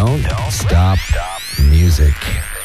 Don't Stop Music.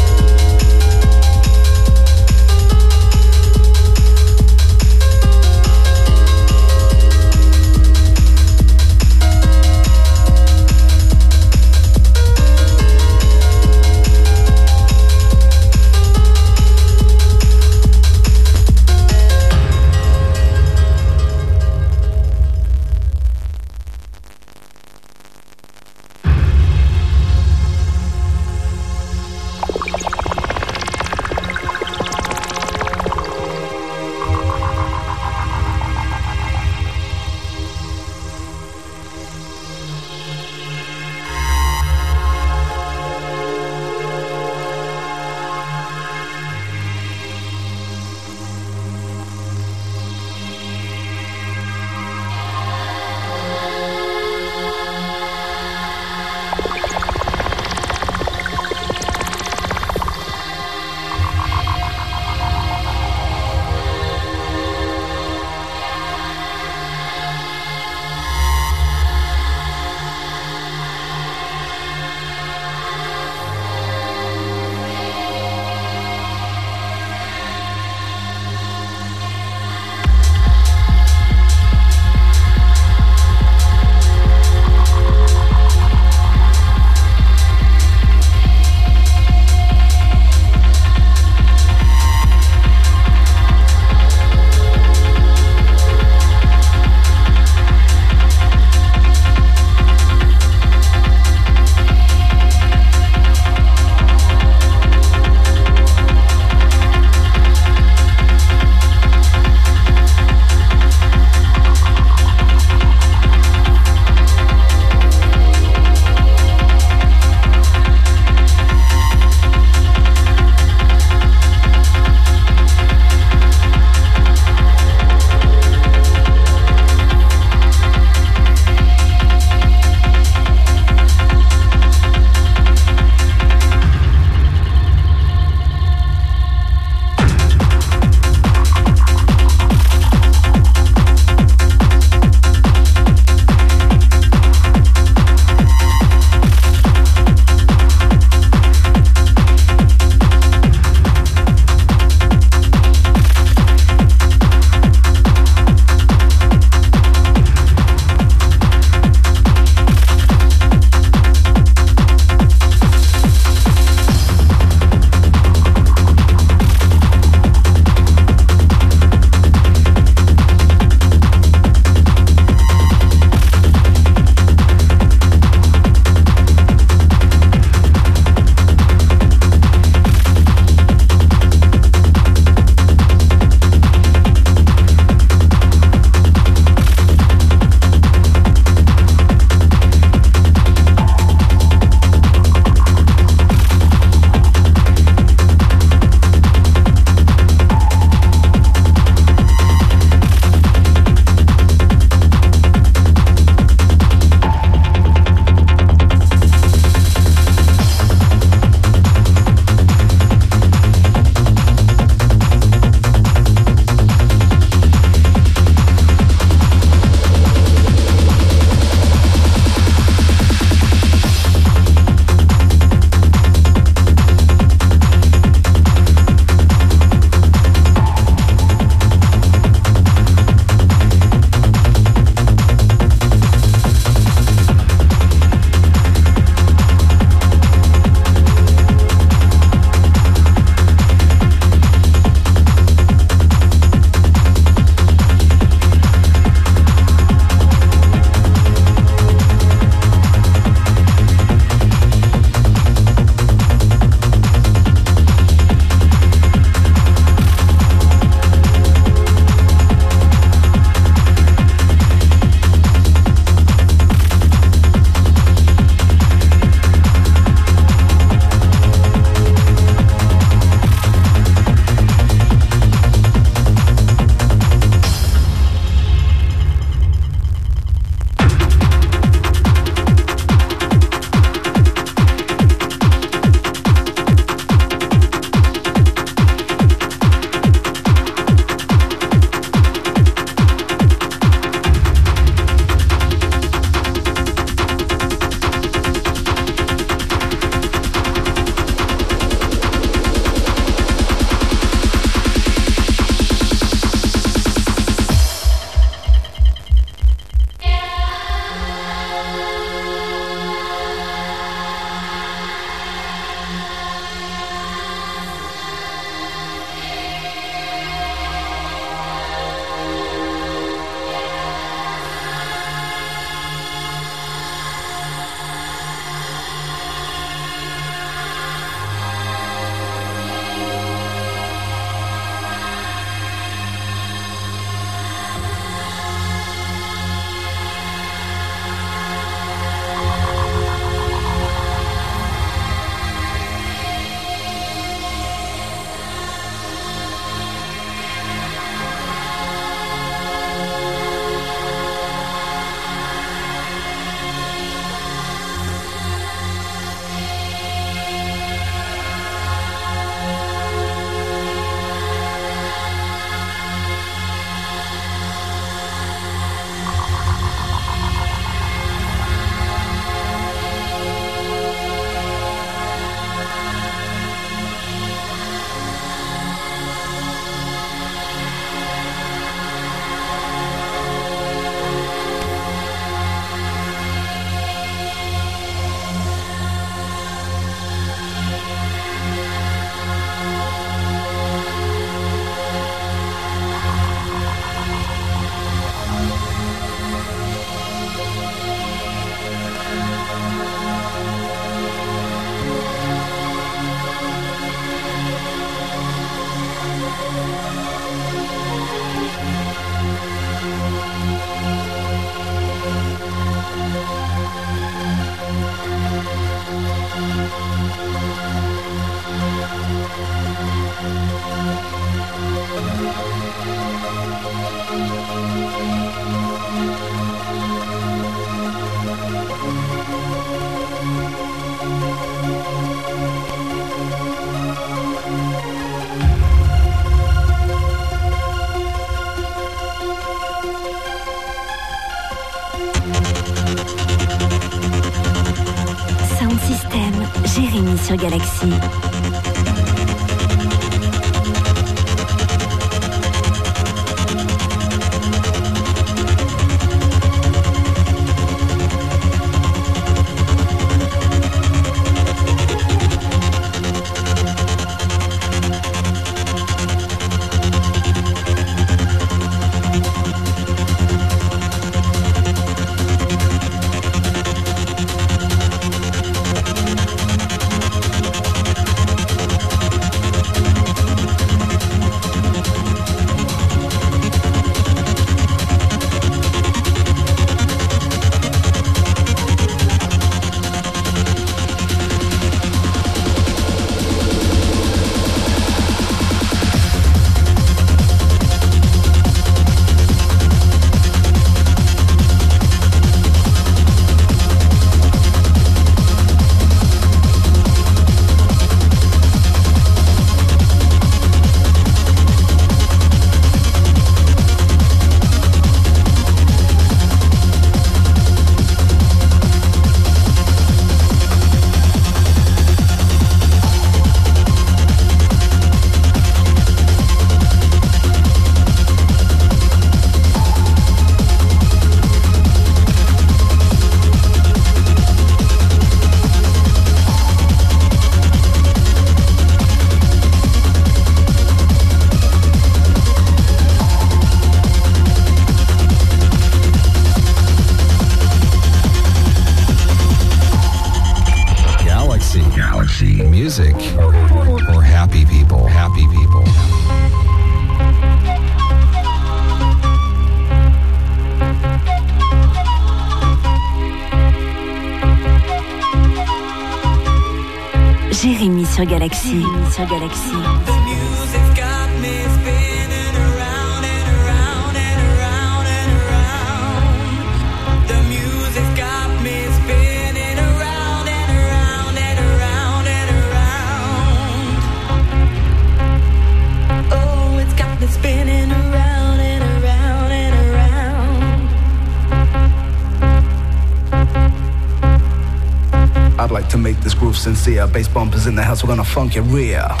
Sincere. Bass bumpers in the house, we're gonna funk your rear.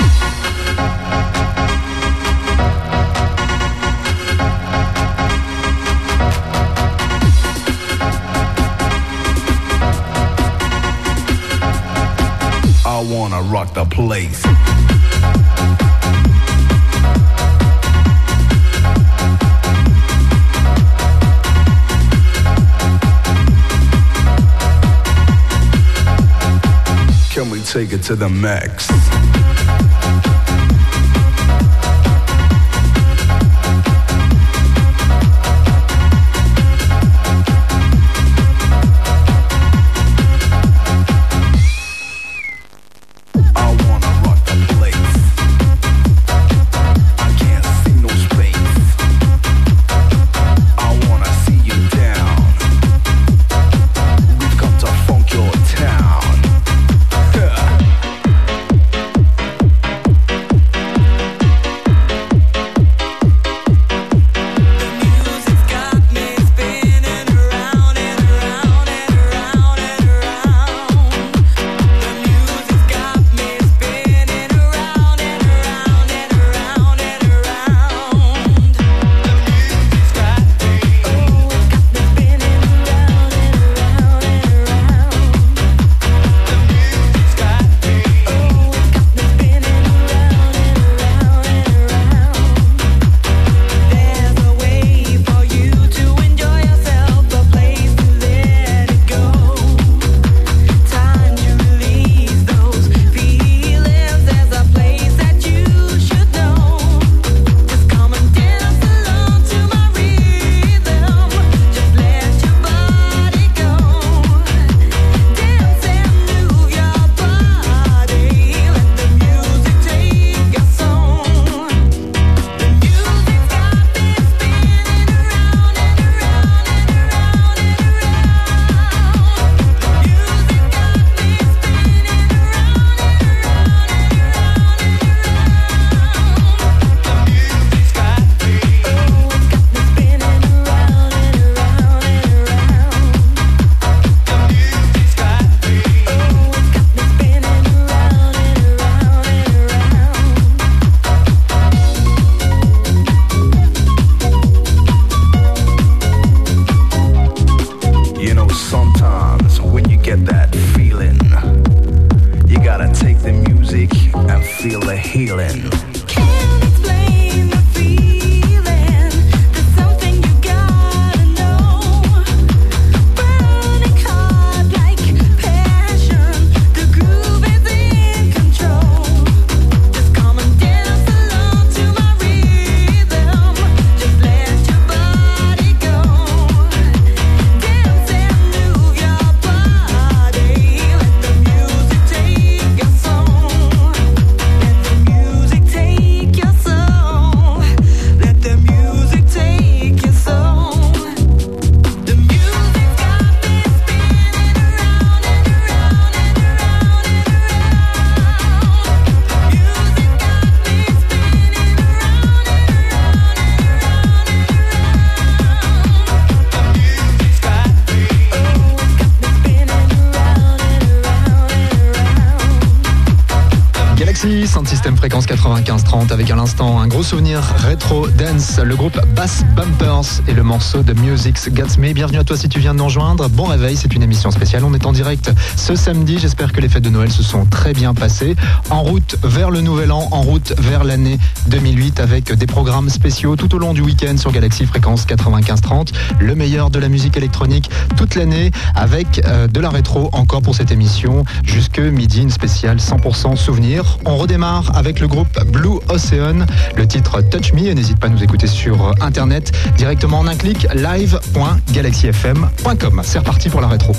Rock the place. Can we take it to the max. 95 30 avec à l'instant un gros souvenir rétro dance, le groupe Bass Bumpers et le morceau de Music's Gats Me. Bienvenue à toi si tu viens de nous rejoindre. Bon réveil, c'est une émission spéciale. On est en direct ce samedi. J'espère que les fêtes de Noël se sont très bien passées. En route vers le nouvel an, en route vers l'année 2008 avec des programmes spéciaux tout au long du week-end sur Galaxy fréquence 95-30. Le meilleur de la musique électronique toute l'année avec euh, de la rétro encore pour cette émission jusque midi, une spéciale 100% souvenir. On redémarre avec le groupe Blue Ocean, le titre Touch Me et n'hésite pas à nous écouter sur internet directement en un clic live.galaxyfm.com. C'est reparti pour la rétro.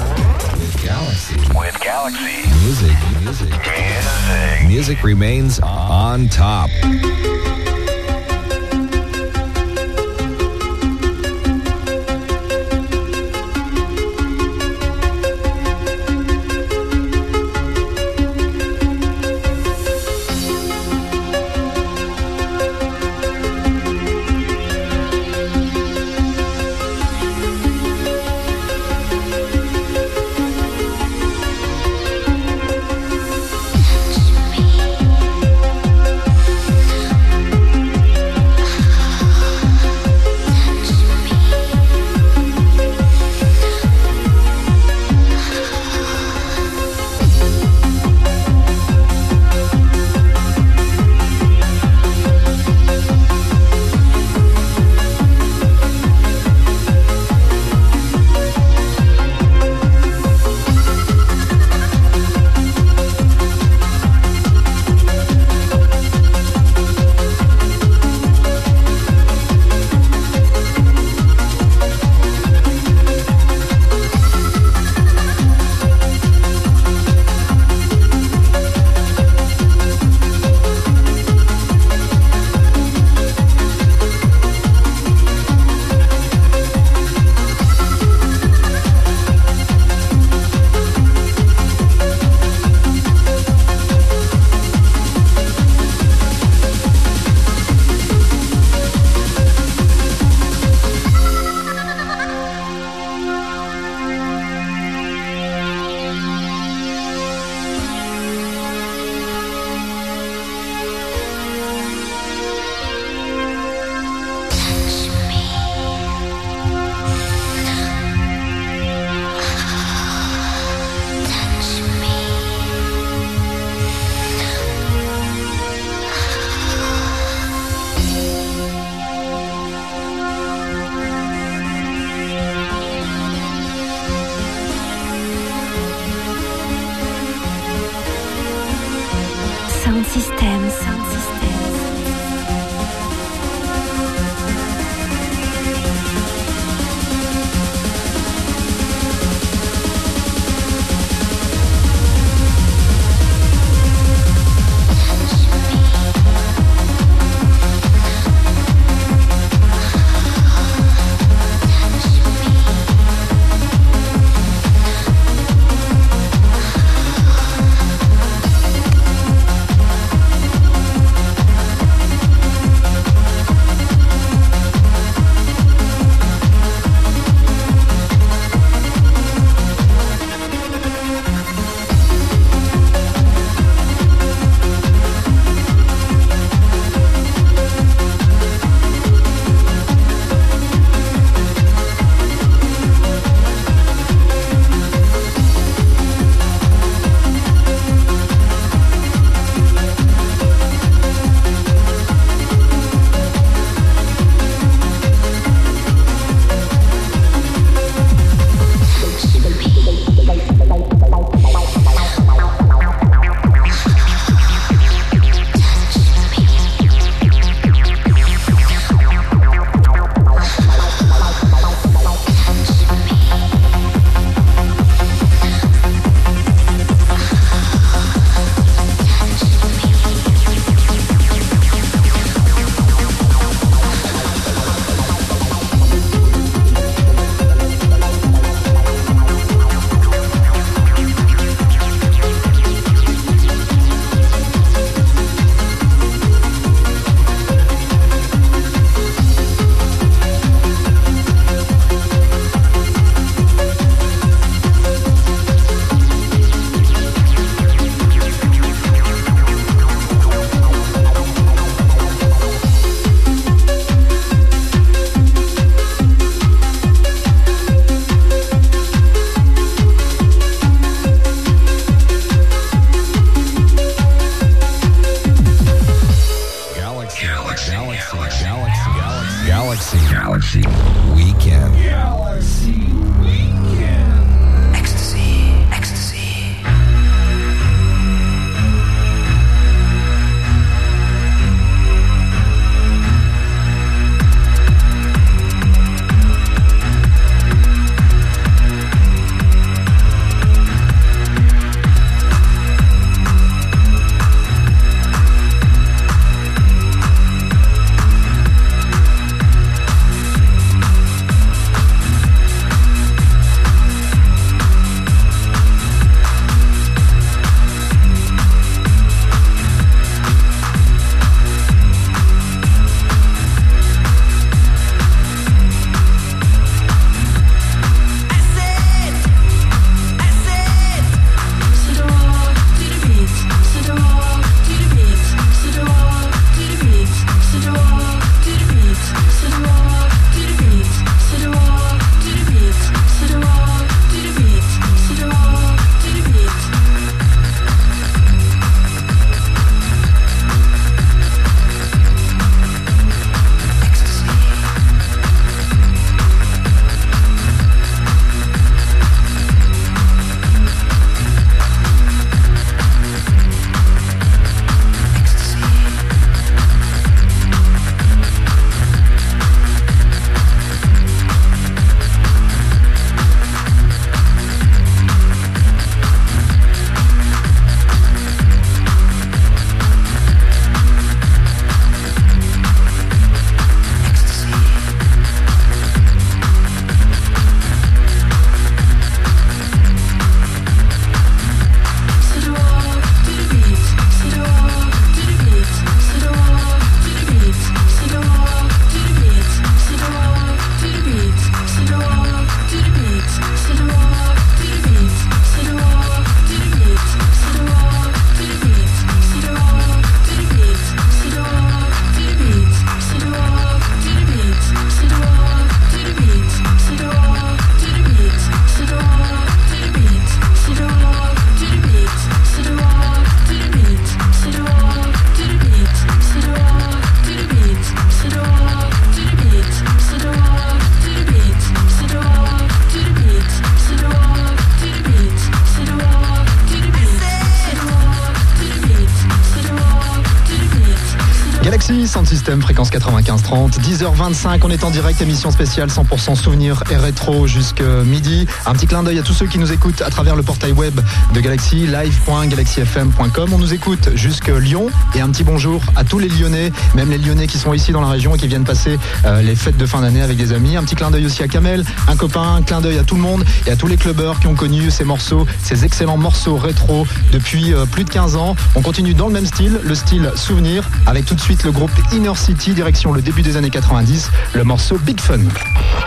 95-30, 10h25, on est en direct, émission spéciale 100% souvenirs et rétro jusque midi. Un petit clin d'œil à tous ceux qui nous écoutent à travers le portail web de Galaxy, live.galaxyfm.com. On nous écoute jusque Lyon et un petit bonjour à tous les Lyonnais, même les Lyonnais qui sont ici dans la région et qui viennent passer euh, les fêtes de fin d'année avec des amis. Un petit clin d'œil aussi à Kamel, un copain, un clin d'œil à tout le monde et à tous les clubbers qui ont connu ces morceaux, ces excellents morceaux rétro depuis euh, plus de 15 ans. On continue dans le même style, le style souvenir, avec tout de suite le groupe Inner City, direction le début des années 90, le morceau Big Fun.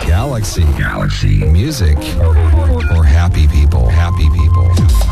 Galaxy, Galaxy, music for happy people, happy people.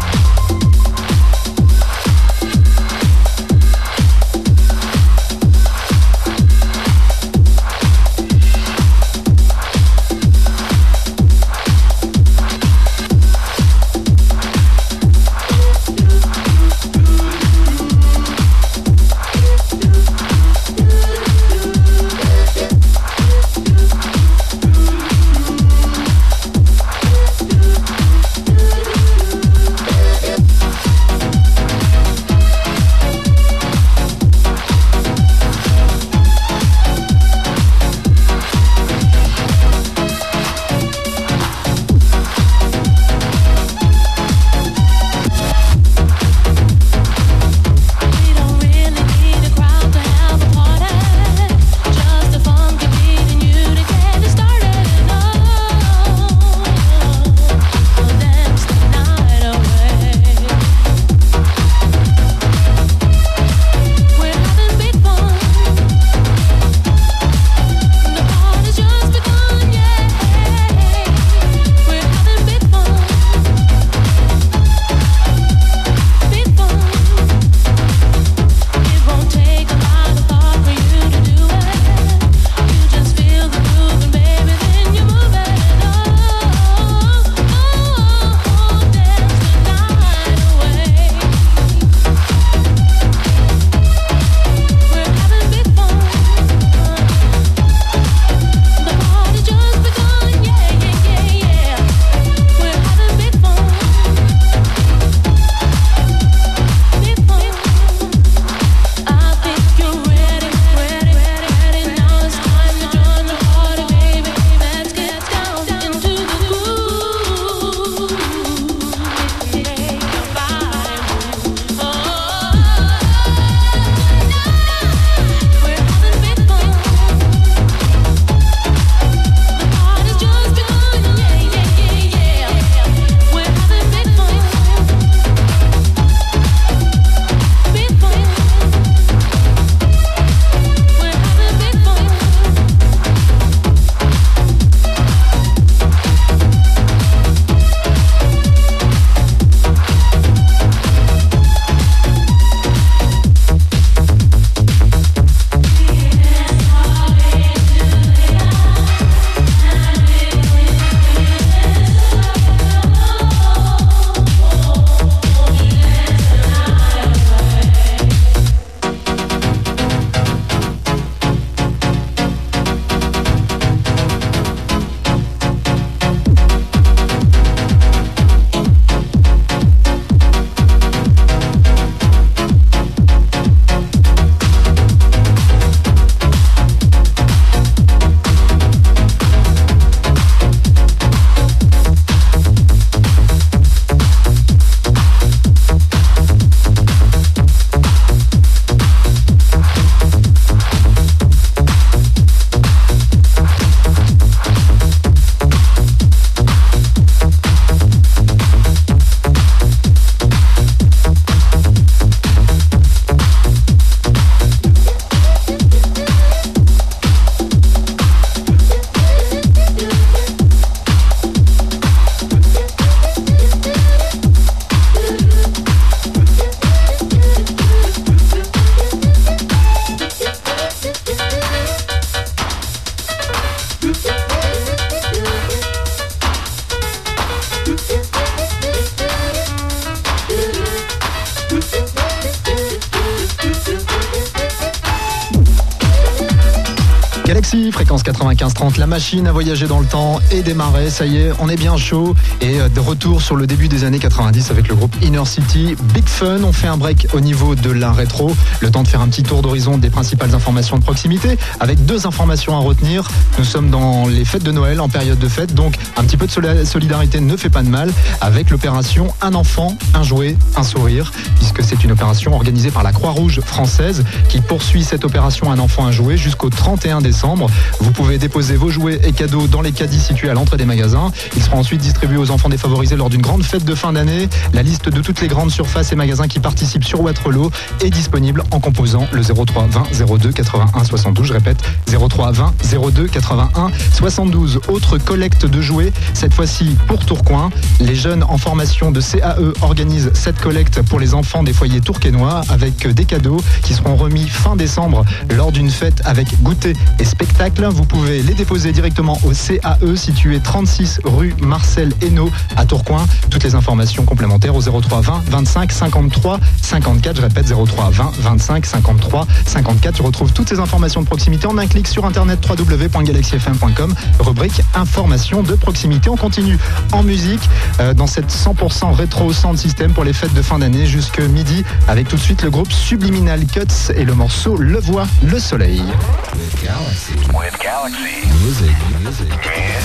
La machine à voyager dans le temps et démarrer. Ça y est, on est bien chaud et euh, de retour sur le début des années 90 avec le groupe Inner City. Big Fun, on fait un break au niveau de la rétro. Le temps de faire un petit tour d'horizon des principales informations de proximité avec deux informations à retenir. Nous sommes dans les fêtes de Noël, en période de fête, donc un petit peu de solidarité ne fait pas de mal avec l'opération Un enfant, un jouet, un sourire, puisque c'est une opération organisée par la Croix-Rouge française qui poursuit cette opération Un enfant, un jouet jusqu'au 31 décembre vous pouvez déposer vos jouets et cadeaux dans les caddies situés à l'entrée des magasins. Ils seront ensuite distribués aux enfants défavorisés lors d'une grande fête de fin d'année. La liste de toutes les grandes surfaces et magasins qui participent sur Waterloo est disponible en composant le 03 20 02 81 72. Je répète 03 20 02 81 72. Autre collecte de jouets, cette fois-ci pour Tourcoing. Les jeunes en formation de CAE organisent cette collecte pour les enfants des foyers tourquenois avec des cadeaux qui seront remis fin décembre lors d'une fête avec goûter et spectacles. Vous pouvez les déposer directement au CAE situé 36 rue Marcel Hainaut à Tourcoing. Toutes les informations complémentaires au 03 20 25 53 54. Je répète 03 20 25 53 54. Tu retrouves toutes ces informations de proximité en un clic sur internet www.galaxyfm.com. Rubrique informations de proximité. On continue en musique euh, dans cette 100% rétro sound system pour les fêtes de fin d'année jusque midi avec tout de suite le groupe Subliminal Cuts et le morceau Le Voix, le Soleil.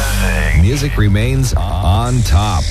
Music. Music remains on top.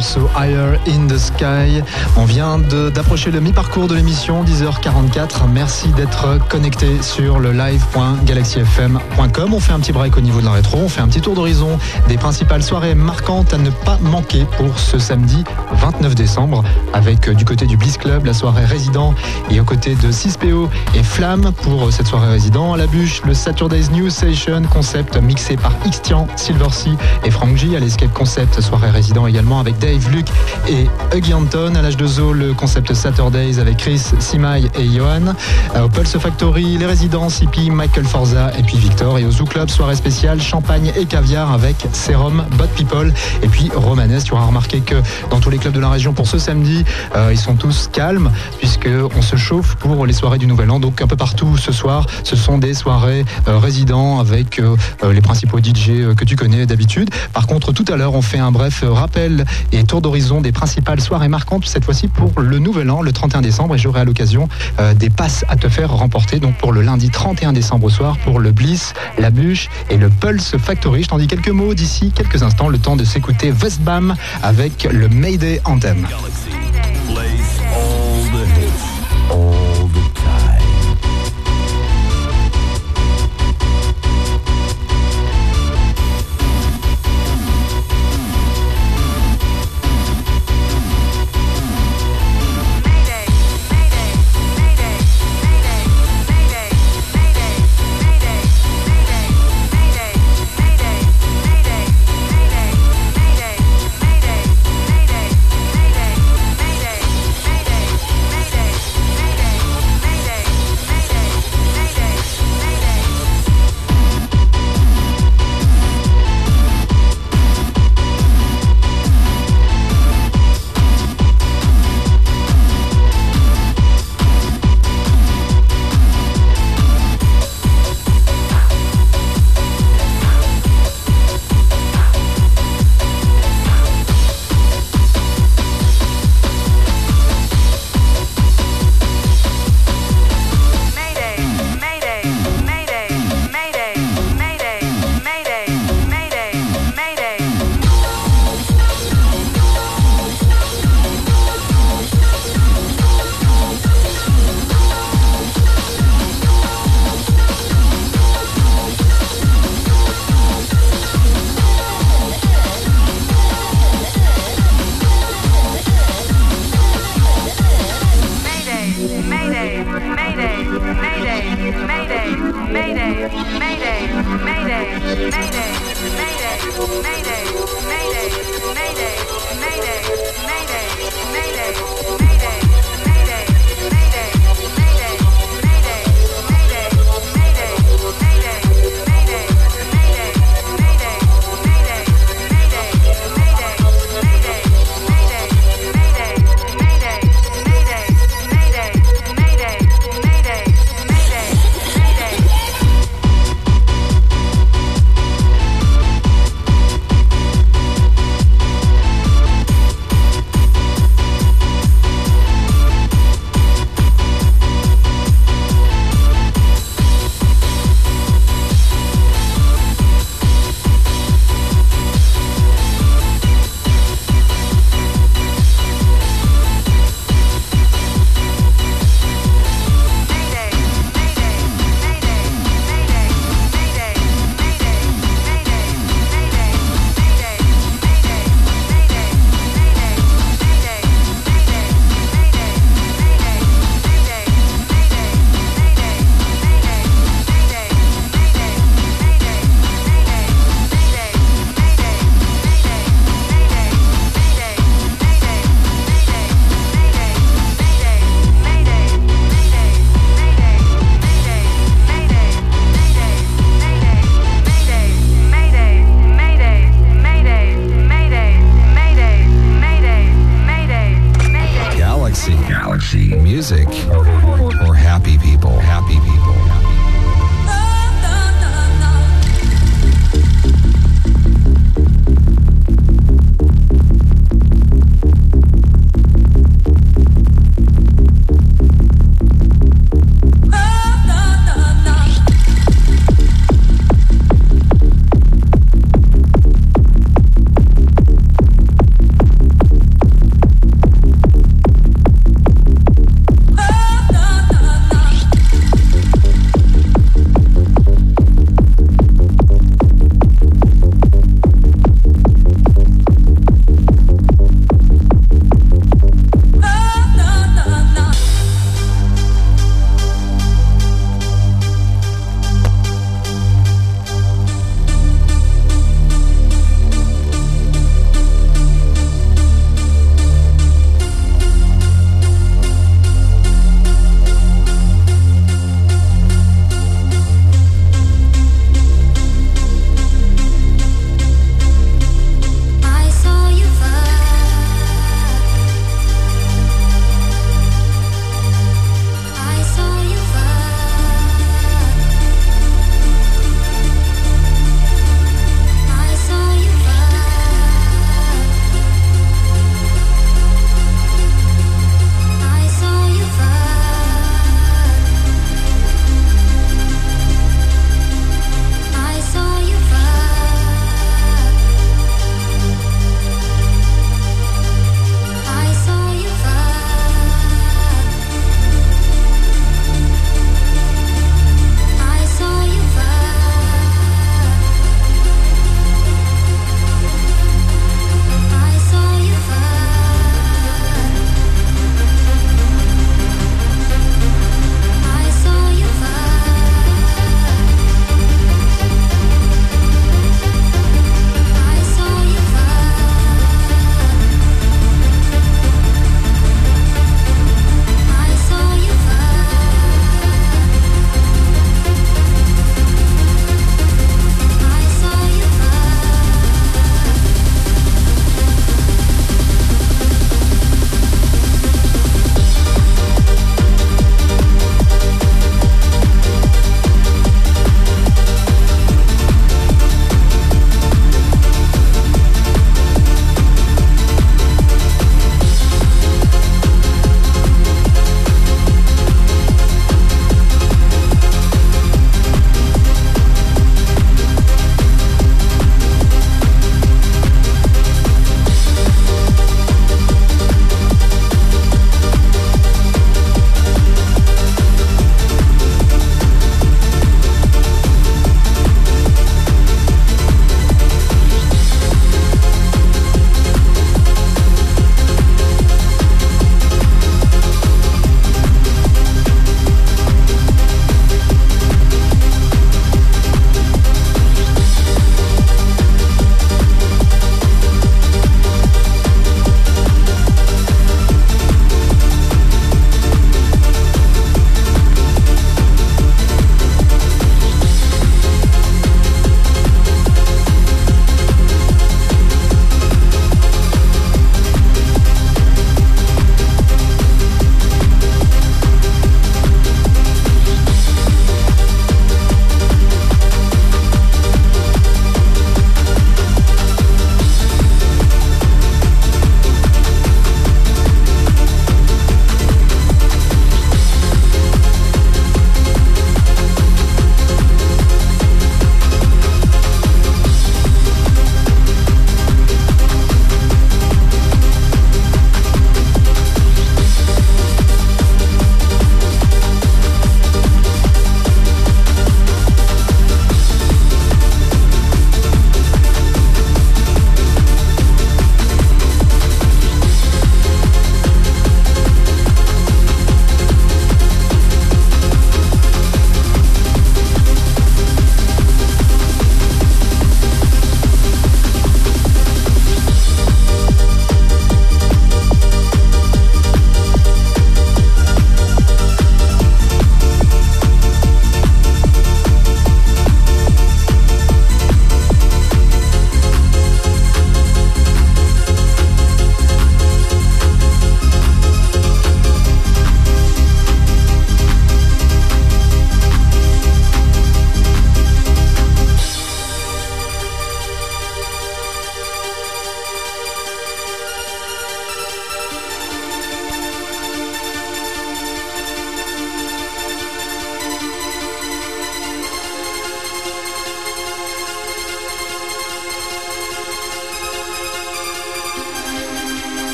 Morceau Higher in the Sky. On vient d'approcher le mi-parcours de l'émission, 10h44. Merci d'être connecté sur le live.galaxyfm.com. On fait un petit break au niveau de la rétro, on fait un petit tour d'horizon des principales soirées marquantes à ne pas manquer pour ce samedi 29 décembre avec euh, du côté du Bliss Club la soirée résident et aux côtés de 6PO et Flamme pour euh, cette soirée résident. À la bûche, le Saturday's New Session concept mixé par Xtian, Silver Sea et Frank G. À l'Escape Concept, soirée résident également avec Dave, Luke et Huggy Anton. À l'âge de Zo, le concept Saturdays avec Chris, Simai et Johan. Au Pulse Factory, les résidents, Sipi, Michael Forza et puis Victor. Et au Zoo Club, soirée spéciale, champagne et caviar avec Serum, Bot People et puis Romanes. Tu auras remarqué que dans tous les clubs de la région pour ce samedi, euh, ils sont tous calmes puisqu'on se chauffe pour les soirées du Nouvel An. Donc un peu partout ce soir, ce sont des soirées euh, résidents avec euh, les principaux DJ que tu connais d'habitude. Par contre, tout à l'heure, on fait un bref rappel et tour d'horizon des principales soirées marquantes, cette fois-ci pour le Nouvel An, le 31 décembre, et j'aurai à l'occasion des passes à te faire remporter. Donc pour le lundi 31 décembre au soir, pour le Bliss, la Bûche et le Pulse Factory. Je t'en dis quelques mots d'ici quelques instants, le temps de s'écouter Westbam avec le Mayday Anthem.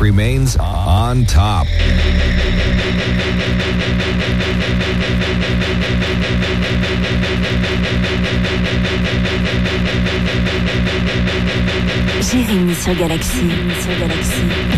Remains on top. Jérémy sur Galaxy. Sur Galaxy.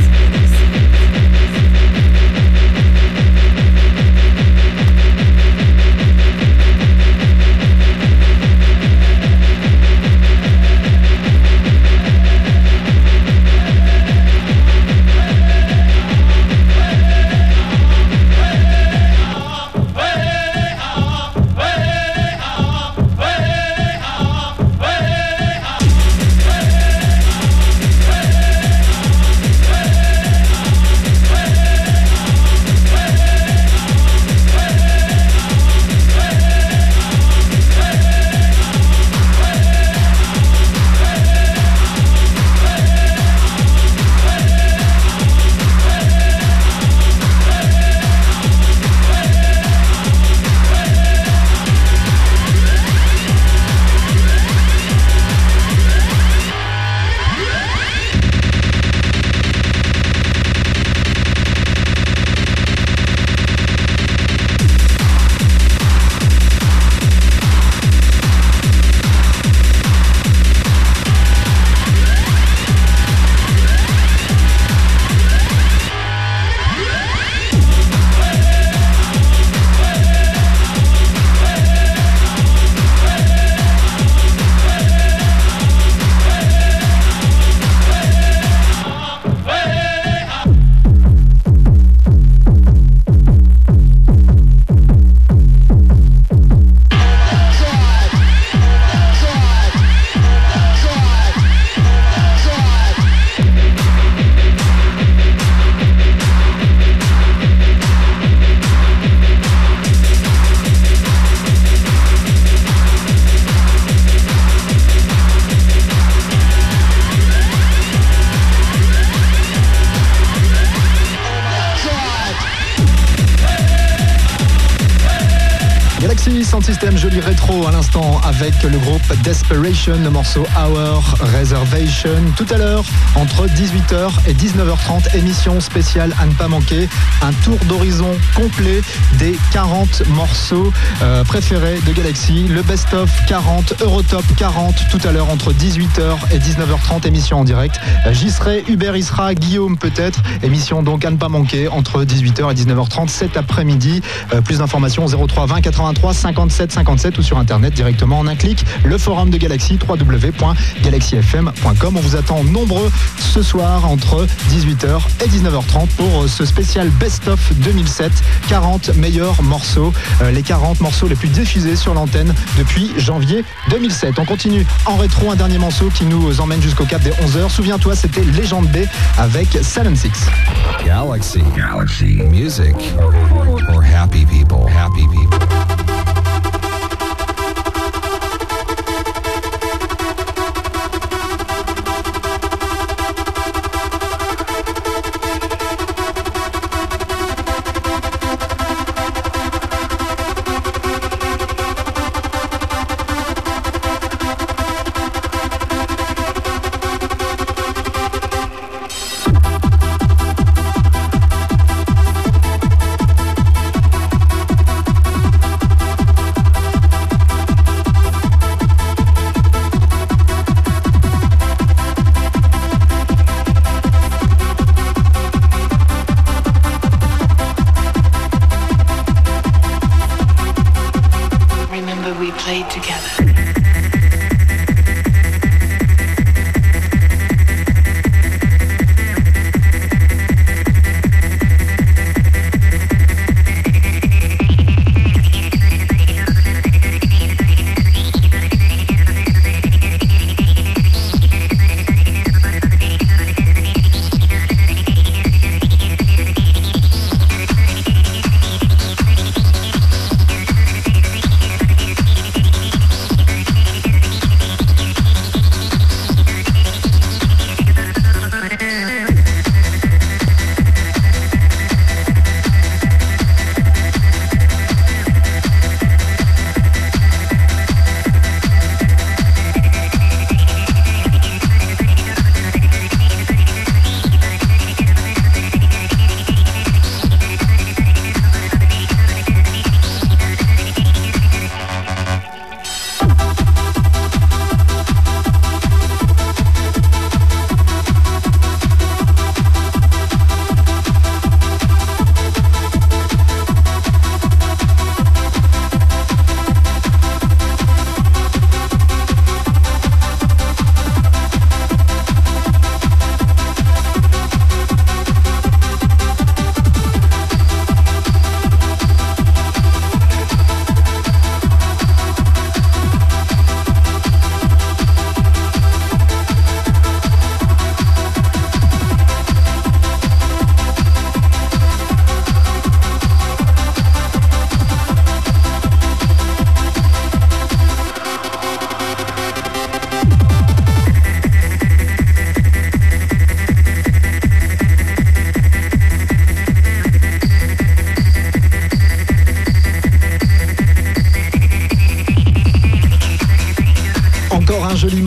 Avec le groupe Desperation, le morceau Hour Reservation. Tout à l'heure, entre 18h et 19h30, émission spéciale à ne pas manquer. Un tour d'horizon complet des 40 morceaux euh, préférés de Galaxy. Le best-of 40, Eurotop 40, tout à l'heure entre 18h et 19h30, émission en direct. J'y serai, Hubert y sera, Guillaume peut-être. Émission donc à ne pas manquer entre 18h et 19h30 cet après-midi. Euh, plus d'informations 03 20 83 57 57 ou sur internet directement en un clic. Le forum de Galaxy www.galaxyfm.com. On vous attend nombreux ce soir entre 18h et 19h30 pour ce spécial Best of 2007. 40 meilleurs morceaux, euh, les 40 morceaux les plus diffusés sur l'antenne depuis janvier 2007. On continue en rétro, un dernier morceau qui nous emmène jusqu'au cap des 11h. Souviens-toi, c'était Légende B avec Silent Six. Galaxy. Galaxy. Music for happy people. Happy people.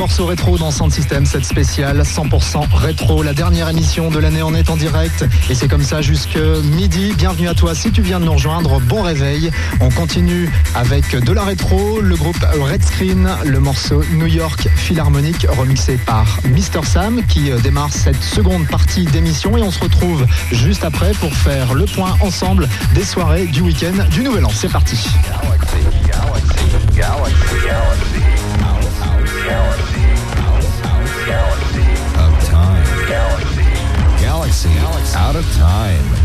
Morceaux rétro dans Sound System, cette spéciale 100% rétro. La dernière émission de l'année en est en direct et c'est comme ça jusque midi. Bienvenue à toi si tu viens de nous rejoindre. Bon réveil. On continue avec de la rétro, le groupe Red Screen, le morceau New York Philharmonic remixé par Mr Sam qui démarre cette seconde partie d'émission et on se retrouve juste après pour faire le point ensemble des soirées du week-end du Nouvel An. C'est parti. Galaxy. Out of time.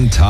On top.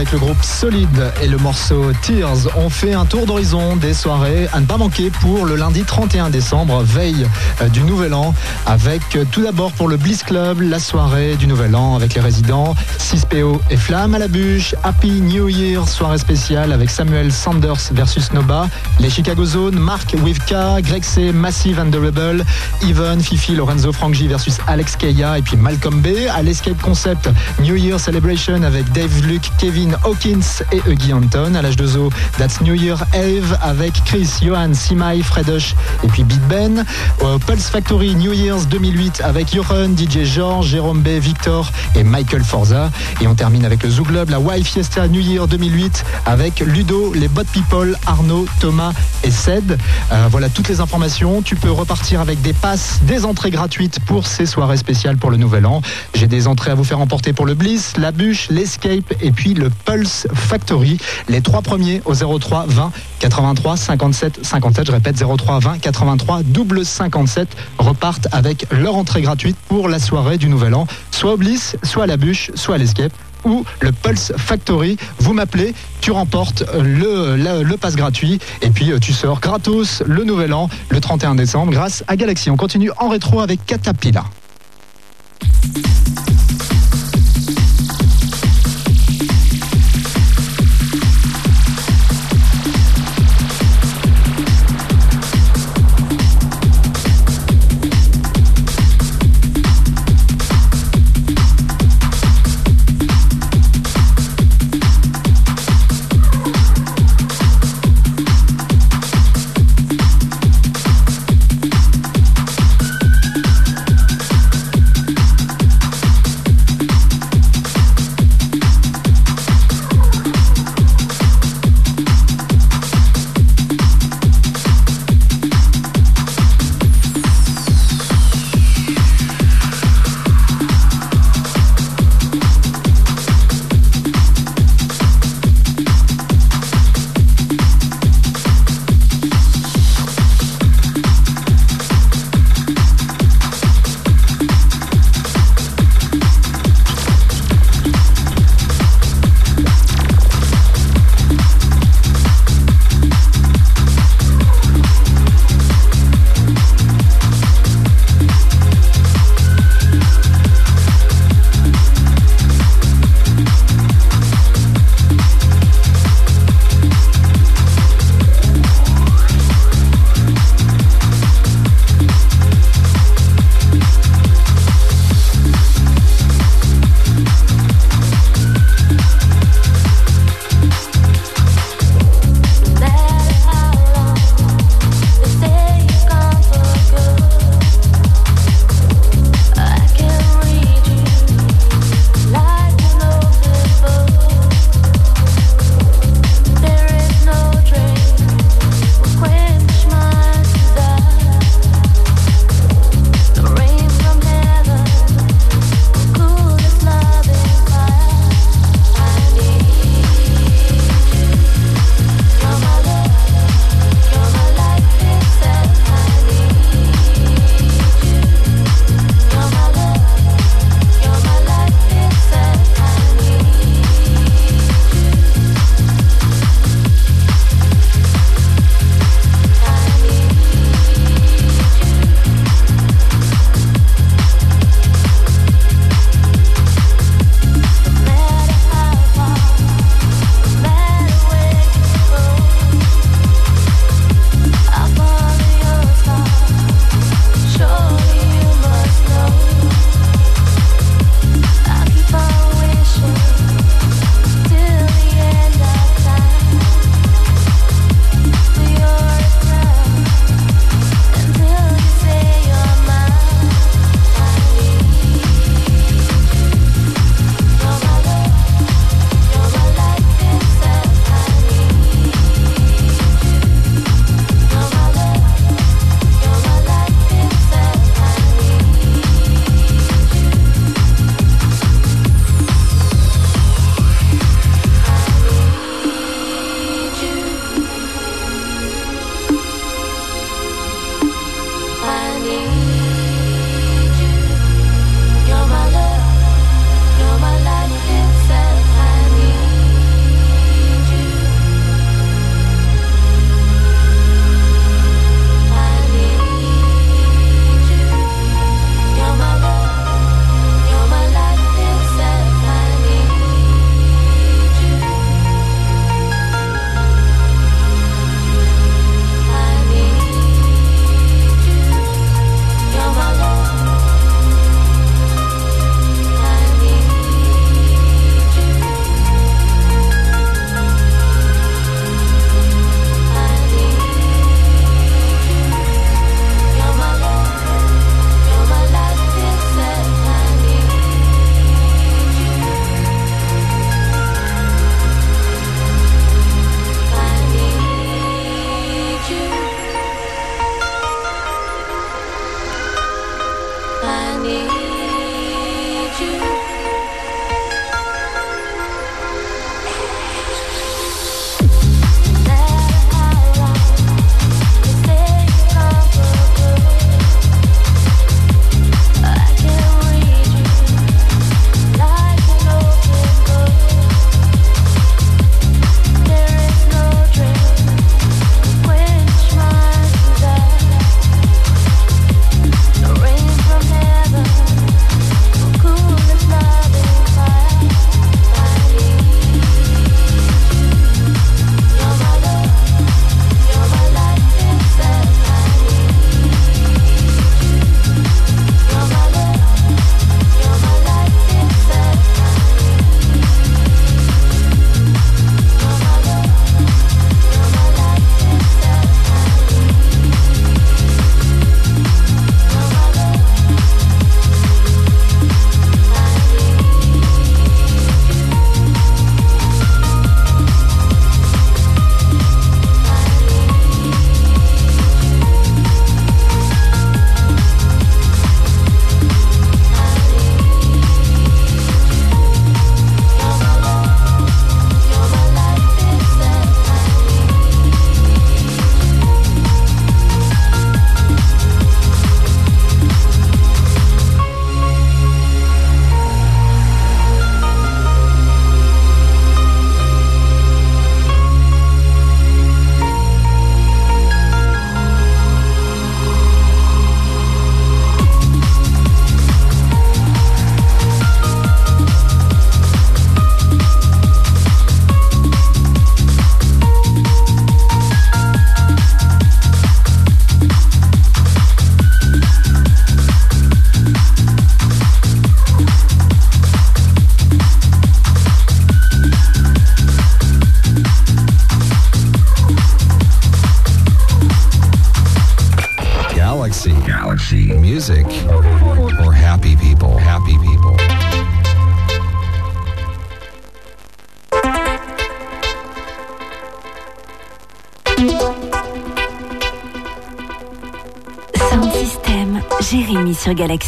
Avec le groupe Solide et le morceau Tears. On fait un tour d'horizon des soirées à ne pas manquer pour le lundi 31 décembre, veille euh, du Nouvel An, avec euh, tout d'abord pour le Bliss Club, la soirée du Nouvel An avec les résidents 6PO et Flamme à la bûche, Happy New Year, soirée spéciale avec Samuel Sanders versus Noba, les Chicago Zone, Mark Wivka, Greg C, Massive and the Rebel, Even, Fifi, Lorenzo Frangi versus Alex Keia et puis Malcolm B, à l'Escape Concept New Year Celebration avec Dave Luke Kevin Hawkins et Huggy Anton. À l'âge de Zo, That's New Year Eve avec Chris, Johan, Simai, Fredosh et puis Big Ben. Pulse Factory New Year's 2008 avec Johan, DJ George, Jérôme B, Victor et Michael Forza. Et on termine avec le Zoo Club, la Wild Fiesta New Year 2008 avec Ludo, les Bot People, Arnaud, Thomas et Ced. Euh, voilà toutes les informations. Tu peux repartir avec des passes, des entrées gratuites pour ces soirées spéciales pour le Nouvel An. J'ai des entrées à vous faire emporter pour le Bliss, la Bûche, l'Escape et puis le Pulse Factory. Les trois premiers au 03 20 83 57 57. Je répète 03 20 83 double 57 repartent avec leur entrée gratuite pour la soirée du Nouvel An, soit au Bliss, soit à la Bûche, soit à l'Escape ou le Pulse Factory. Vous m'appelez, tu remportes le, le, le pass gratuit et puis euh, tu sors gratos le nouvel an le 31 décembre grâce à Galaxy. On continue en rétro avec Catapila. régalactique.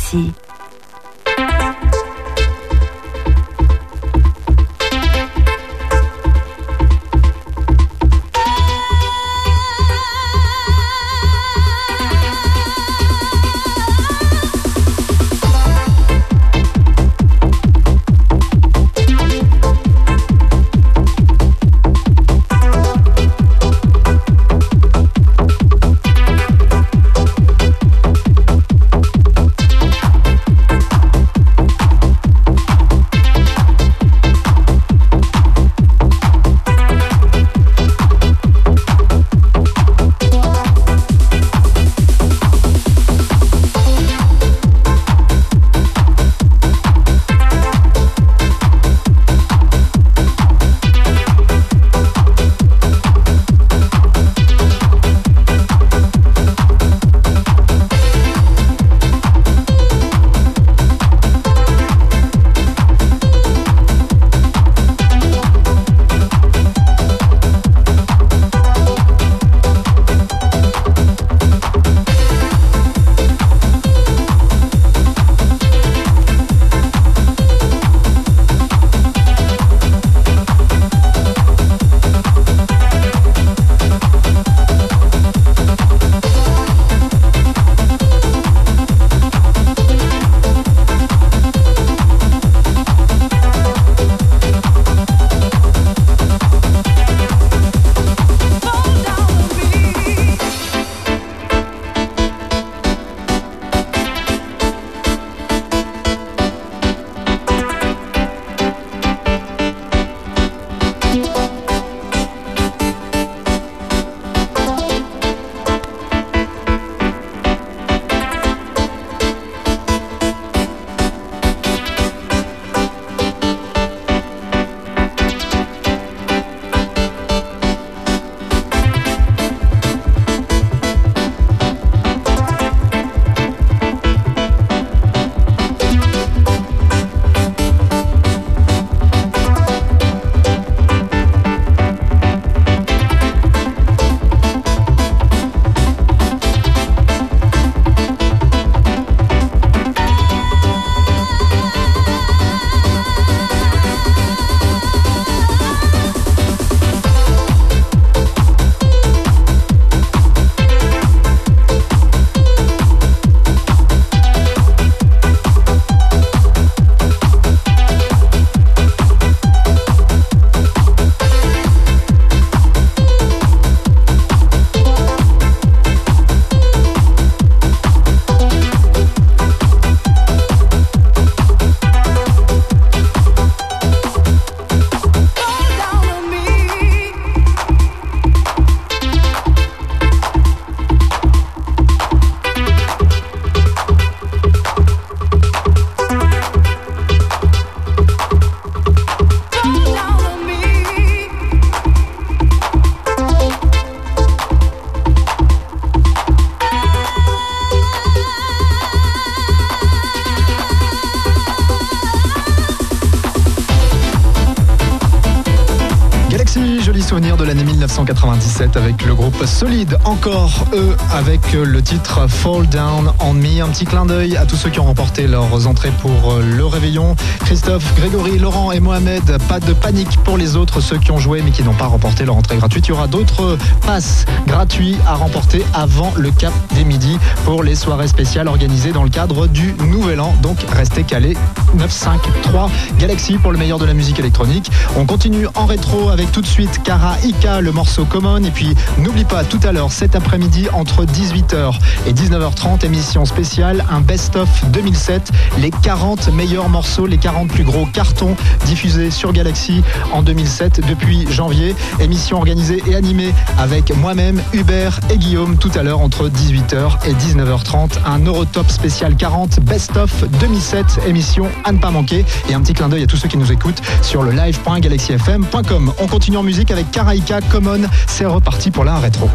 1997 avec le groupe Solide, encore eux, avec le titre Fall Down on Me. Un petit clin d'œil à tous ceux qui ont remporté leurs entrées pour le réveillon. Christophe, Grégory, Laurent et Mohamed, pas de panique pour les autres, ceux qui ont joué mais qui n'ont pas remporté leur entrée gratuite. Il y aura d'autres passes gratuits à remporter avant le cap des midis pour les soirées spéciales organisées dans le cadre du Nouvel An. Donc restez calés 953 Galaxy pour le meilleur de la musique électronique. On continue en rétro avec tout de suite Cara Ika, le morceau Common. Et puis n'oublie pas tout à l'heure, cet après-midi, entre 18h et 19h30, émission spéciale, un best-of 2007, les 40 meilleurs morceaux, les 40 plus gros cartons diffusés sur Galaxy en 2007 depuis janvier. Émission organisée et animée avec moi-même, Hubert et Guillaume tout à l'heure entre 18h et 19h30. Un Eurotop spécial 40 best-of 2007, émission à ne pas manquer. Et un petit clin d'œil à tous ceux qui nous écoutent sur le live.galaxyfm.com. On continue en musique avec Karaika Common. C'est reparti pour la rétro.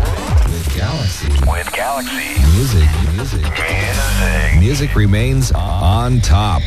Galaxy. With Galaxy. Music, music. Music. Music remains on top.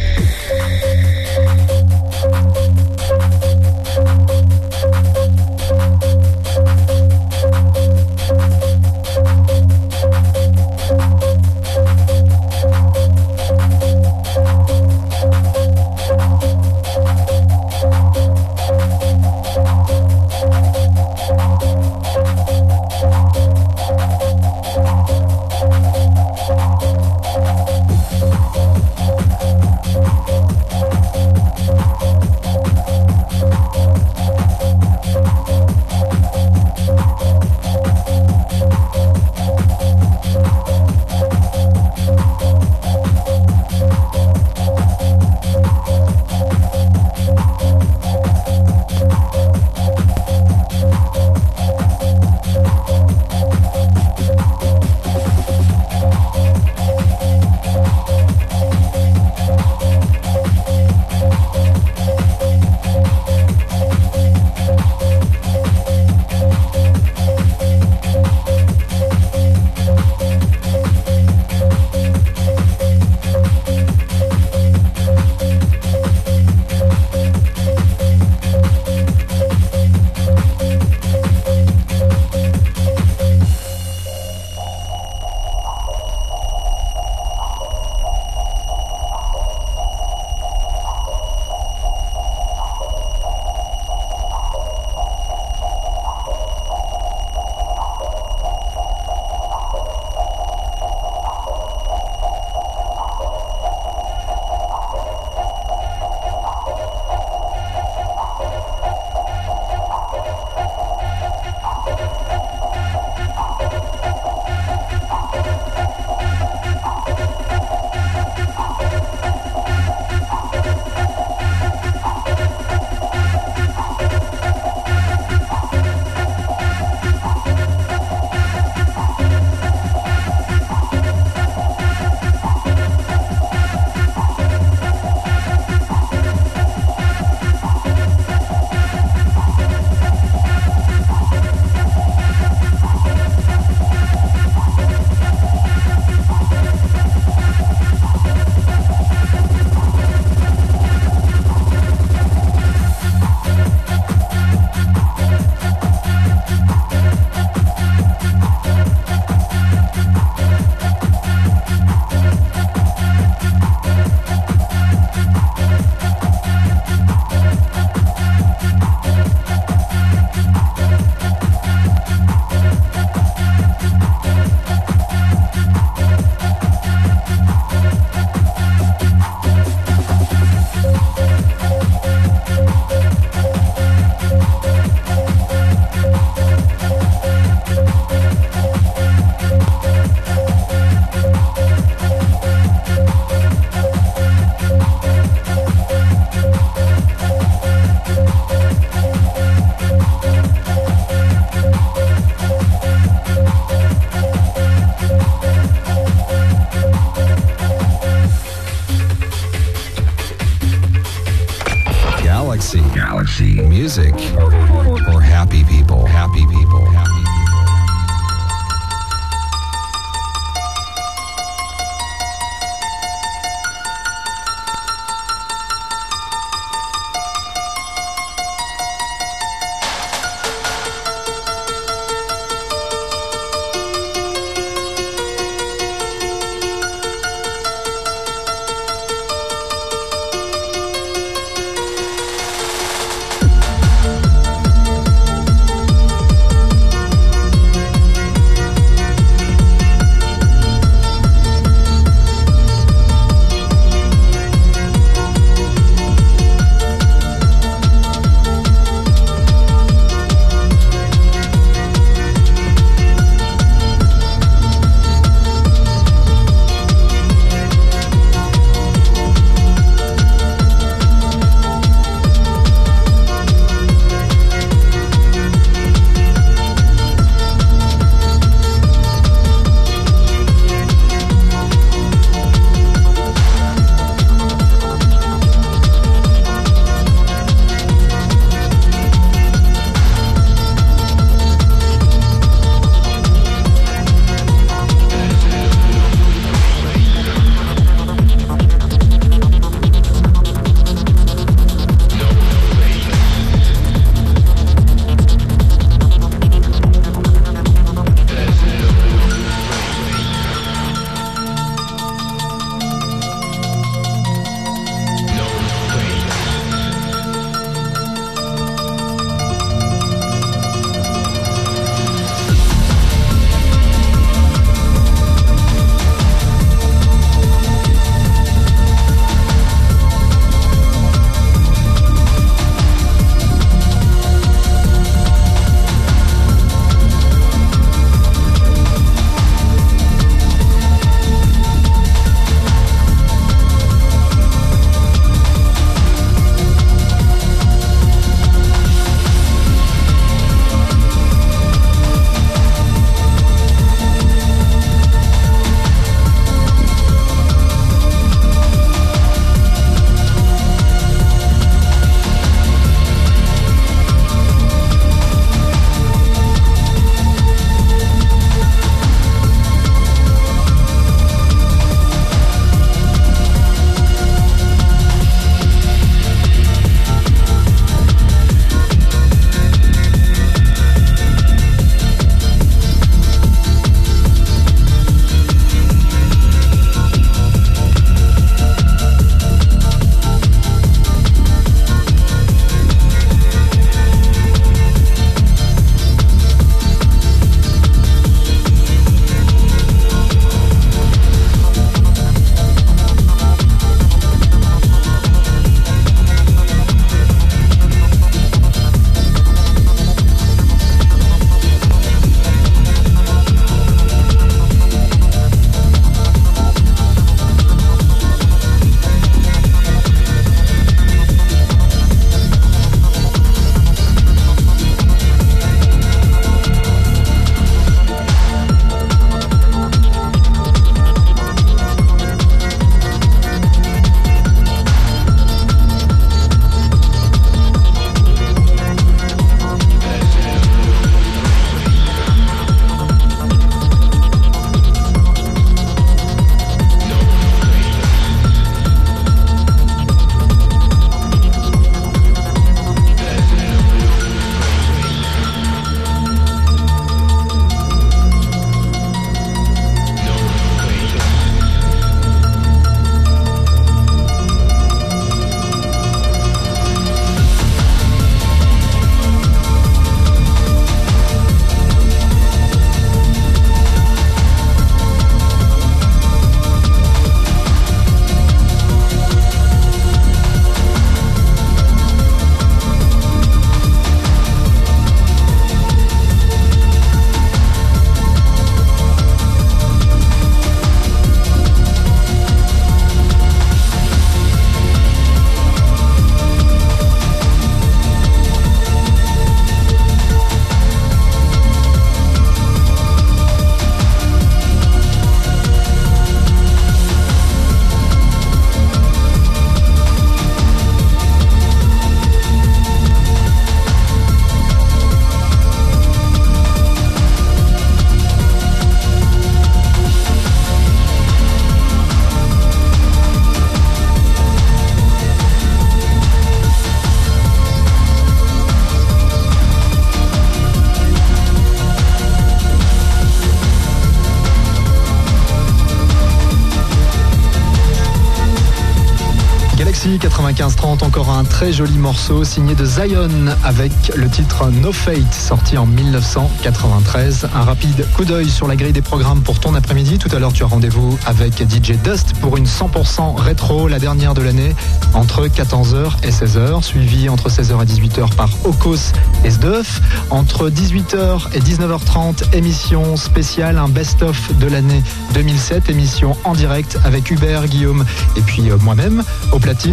Galaxy 95-30, encore un très joli morceau signé de Zion avec le titre No Fate sorti en 1993. Un rapide coup d'œil sur la grille des programmes pour ton après-midi. Tout à l'heure, tu as rendez-vous avec DJ Dust pour une 100% rétro, la dernière de l'année, entre 14h et 16h, suivi entre 16h et 18h par Okos et Sduff. Entre 18h et 19h30, émission spéciale, un best-of de l'année 2007, émission en direct avec Hubert, Guillaume et puis euh, moi-même au platine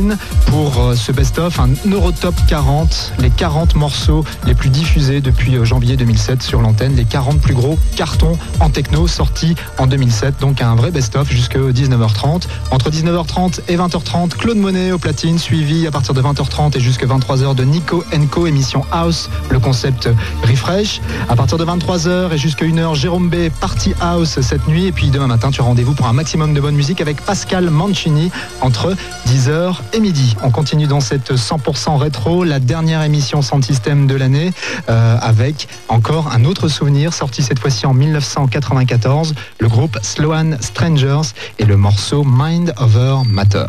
pour euh, ce best-of, un Eurotop 40, les 40 morceaux les plus diffusés depuis euh, janvier 2007 sur l'antenne, les 40 plus gros cartons en techno sortis en 2007, donc un vrai best-of jusqu'à 19h30. Entre 19h30 et 20h30, Claude Monet au platine, suivi à partir de 20h30 et jusqu'à 23h de Nico Co, émission House, le concept refresh. À partir de 23h et jusqu'à 1h, Jérôme B, Party House cette nuit. Et puis demain matin, tu as rendez-vous pour un maximum de bonne musique avec Pascal Mancini entre 10h et midi. On continue dans cette 100% rétro, la dernière émission sans système de l'année, euh, avec encore un autre souvenir sorti cette fois-ci en 1994, le groupe Sloan Strangers et le morceau Mind Over Matter.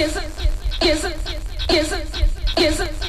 点四点四点四点四点四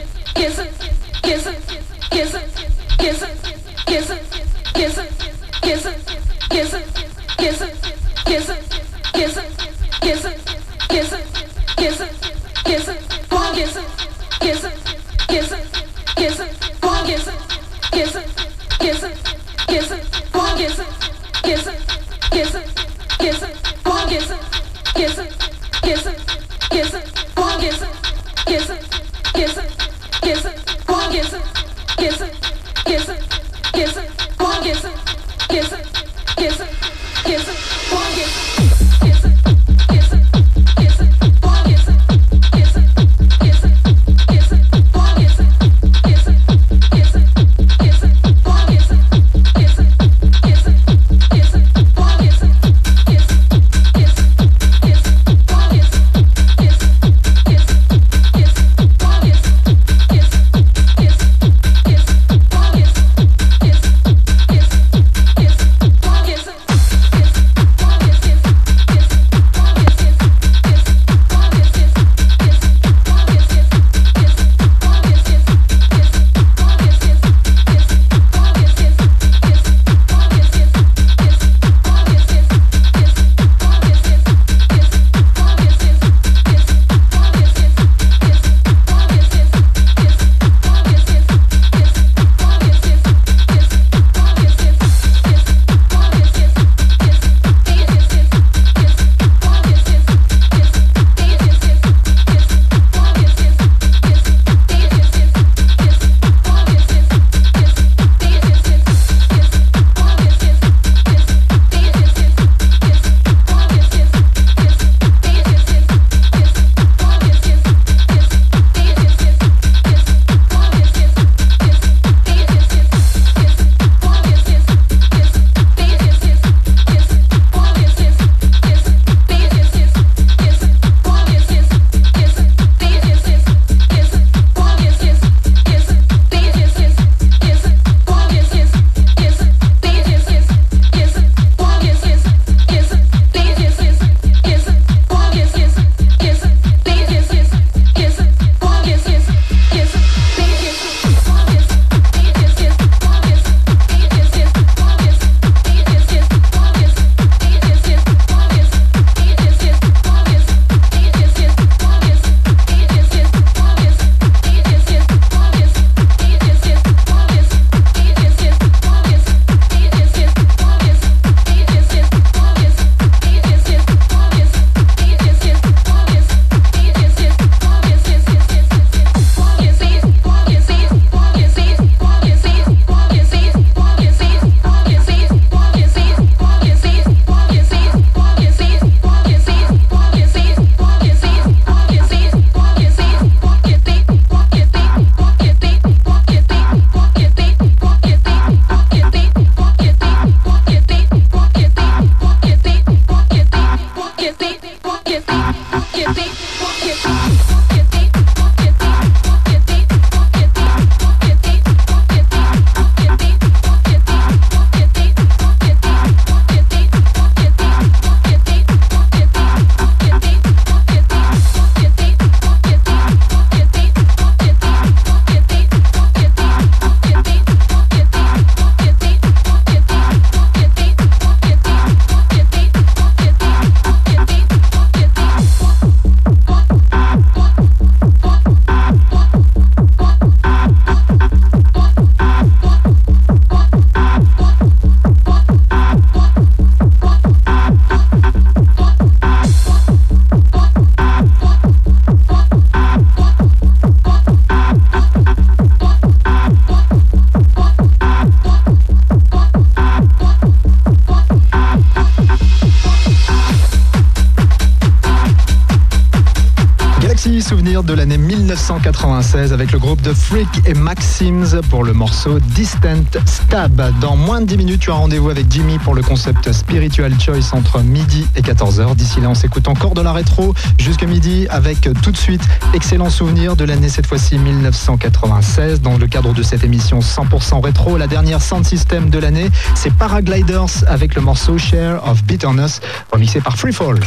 1996 avec le groupe de Freak et Maxims pour le morceau Distant Stab. Dans moins de 10 minutes, tu as rendez-vous avec Jimmy pour le concept Spiritual Choice entre midi et 14h. D'ici là, on s'écoute encore de la rétro jusqu'à midi avec tout de suite excellent souvenir de l'année cette fois-ci 1996 dans le cadre de cette émission 100% rétro. La dernière sound system de l'année, c'est Paragliders avec le morceau Share of Bitterness remixé par Freefall.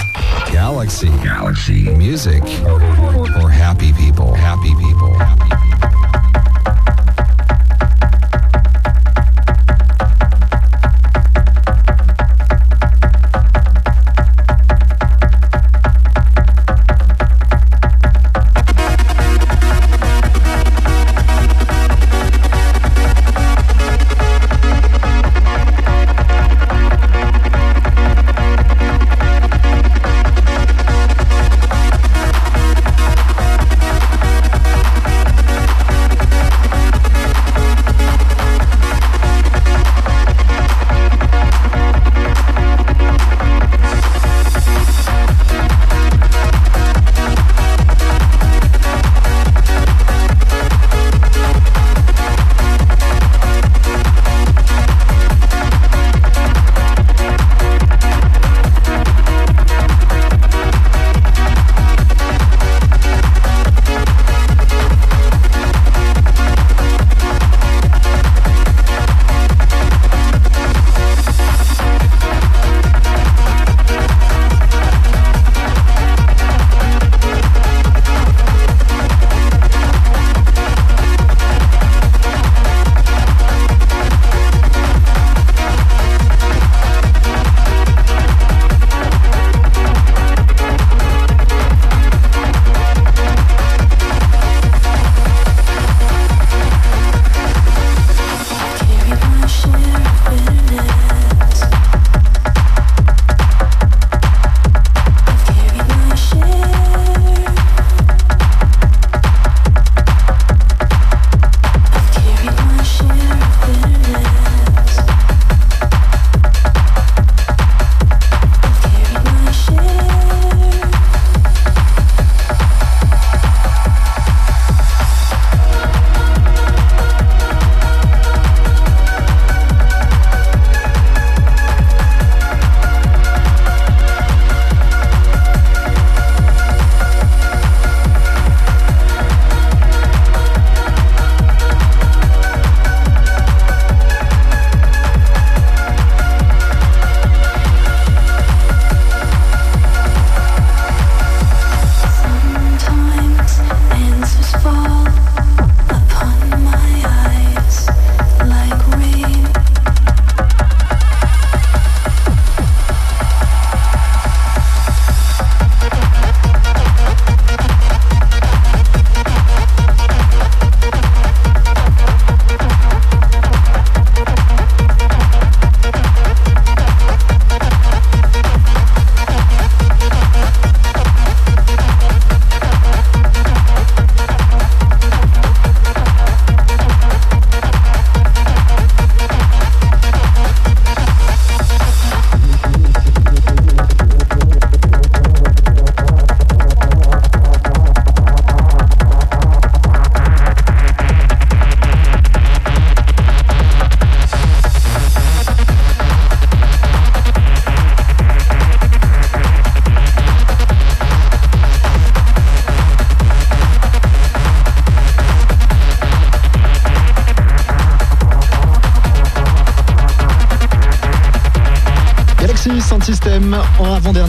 Galaxy. Galaxy. Music for happy people. Happy people.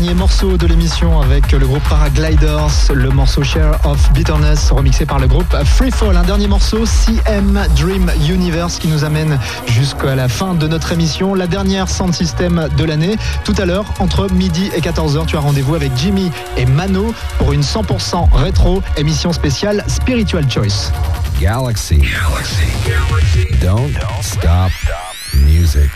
De l'émission avec le groupe Paragliders, le morceau Share of Bitterness remixé par le groupe Freefall. Un dernier morceau, CM Dream Universe qui nous amène jusqu'à la fin de notre émission. La dernière sound system de l'année. Tout à l'heure, entre midi et 14h, tu as rendez-vous avec Jimmy et Mano pour une 100% rétro émission spéciale Spiritual Choice. Galaxy. Galaxy. Don't stop music.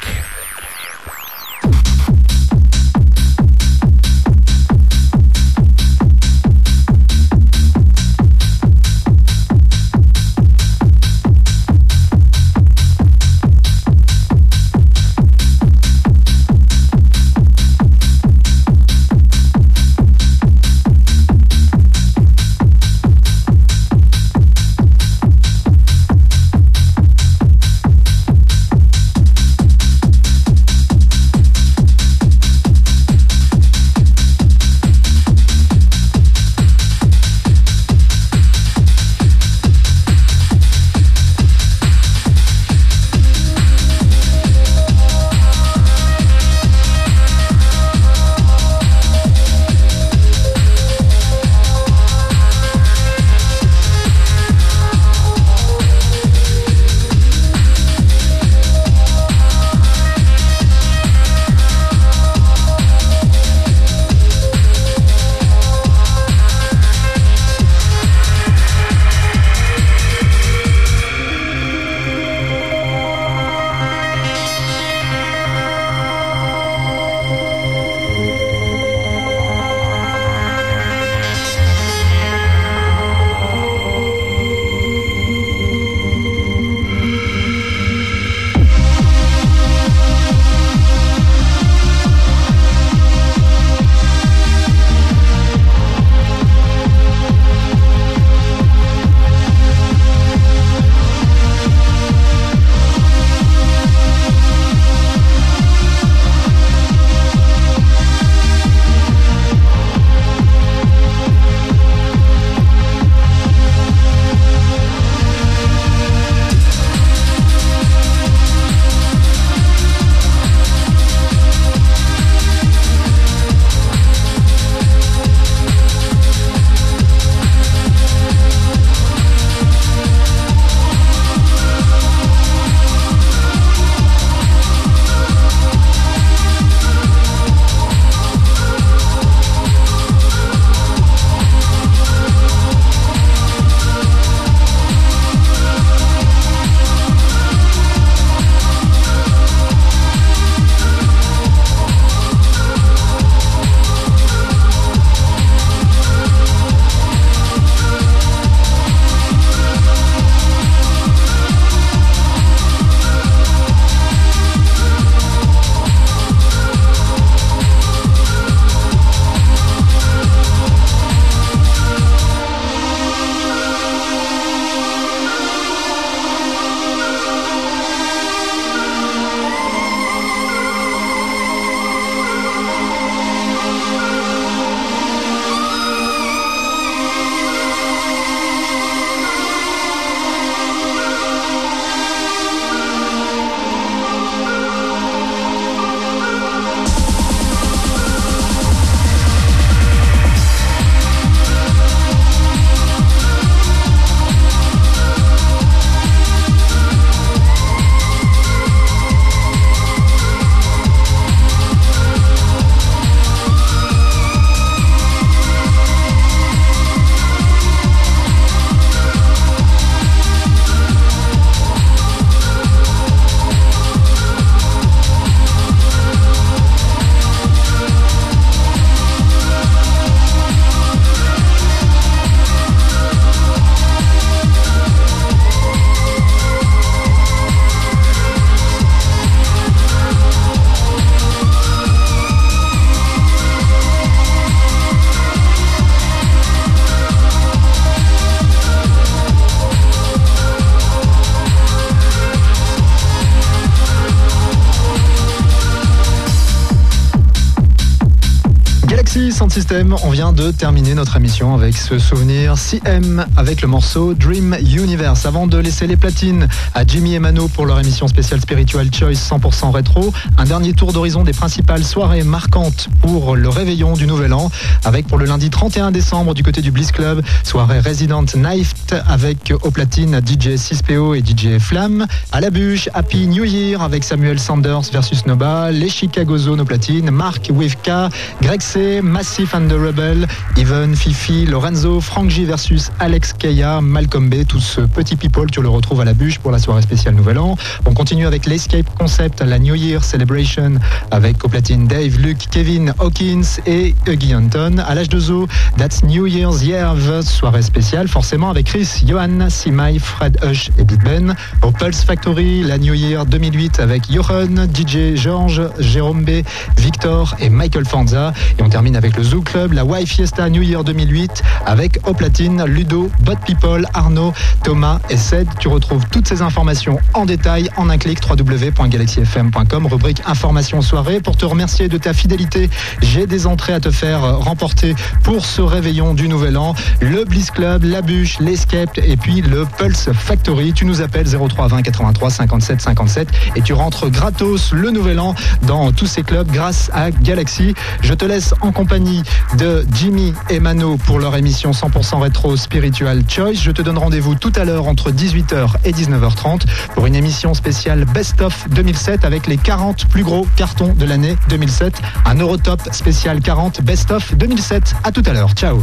On vient de terminer notre émission avec ce souvenir CM avec le morceau Dream Universe. Avant de laisser les platines à Jimmy et Mano pour leur émission spéciale Spiritual Choice 100% rétro, un dernier tour d'horizon des principales soirées marquantes pour le réveillon du Nouvel An avec pour le lundi 31 décembre du côté du Bliss Club, soirée Resident Knife avec au platine DJ 6PO et DJ Flamme. À la bûche, Happy New Year avec Samuel Sanders versus Nova, les Chicago Zone au platine, Mark Wivka, Greg C, Massif and the Rebel, Even, Fifi, Lorenzo, Frank J versus Alex Keya, Malcolm B, tout ce petit people, tu le retrouves à la bûche pour la soirée spéciale Nouvel An. On continue avec l'Escape Concept, la New Year Celebration avec au platine Dave, Luke, Kevin Hawkins et Huggy Anton. À l'âge de zoo, That's New Year's Year, soirée spéciale forcément avec Chris, Johan, Simai, Fred Hush et Big Ben. Au Pulse Factory, la New Year 2008 avec Johan, DJ George, Jérôme B, Victor et Michael Fanza. Et on termine avec le Zoo Club, la Y Fiesta New Year 2008 avec au platine Ludo, Bot People, Arnaud, Thomas et Ced. Tu retrouves toutes ces informations en détail en un clic www.galaxyfm.com, rubrique information soirée. Pour te remercier de ta fidélité, j'ai des entrées à te faire remporter pour ce réveillon du Nouvel An. Le Bliss Club, la bûche, l'Escape et puis le Pulse Factory. Tu nous appelles 03 20 83 57 57 et tu rentres gratos le Nouvel An dans tous ces clubs grâce à Galaxy. Je te laisse en compagnie de Jimmy et Mano pour leur émission 100% rétro Spiritual Choice. Je te donne rendez-vous tout à l'heure entre 18h et 19h30 pour une émission spéciale Best of 2007 avec les 40 plus gros cartons de l'année 2007. Un Eurotop spécial 40 Best of 2007. À tout à l'heure. Ciao.